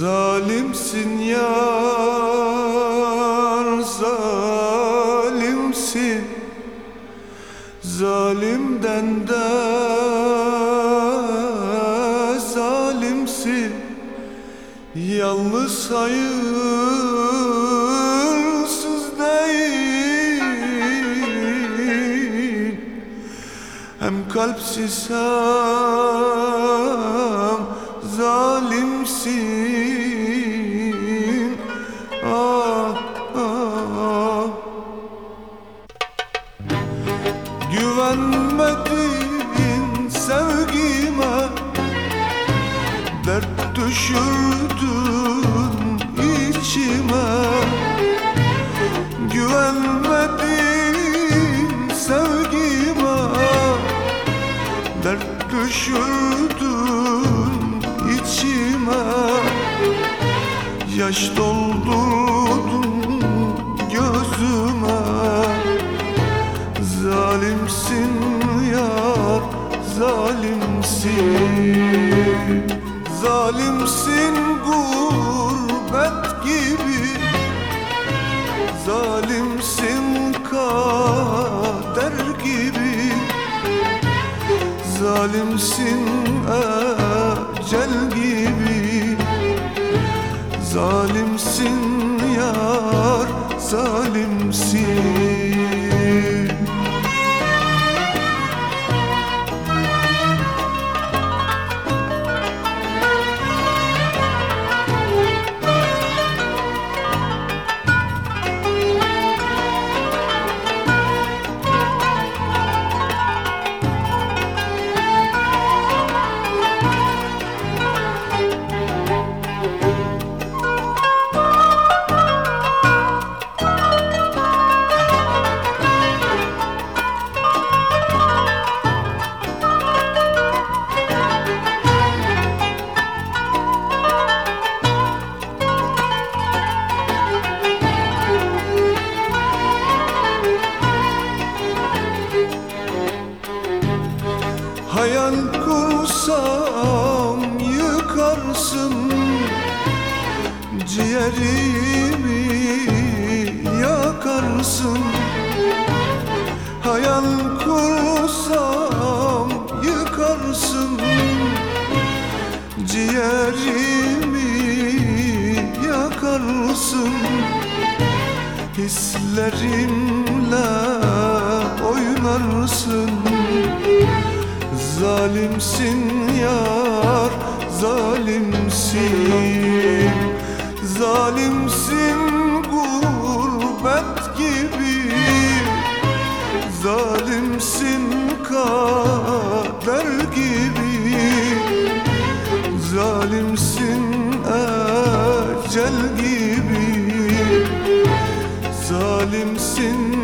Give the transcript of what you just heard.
Zalimsin yar zalimsin. Zalimden de zalimsin. Yalnız hayırsız değil. Hem kalpsiz hem zalimsin Güvenmedin sevgime Dert düşürdün içime. Güvenmedin sevgime Dert düşürdün içime. Yaş doldurdun Zalimsin yar zalimsin. Zalimsin gurbet gibi. Zalimsin kader gibi. Zalimsin ecel gibi. Zalimsin yar zalimsin Hayal kursam yıkarsın Ciğerimi yakarsın. Hayal kursam yıkarsın Ciğerimi yakarsın. Hislerimle oynarsın Zalimsin yar, zalimsin. Zalimsin gurbet gibi. Zalimsin kader gibi. Zalimsin ecel gibi. Zalimsin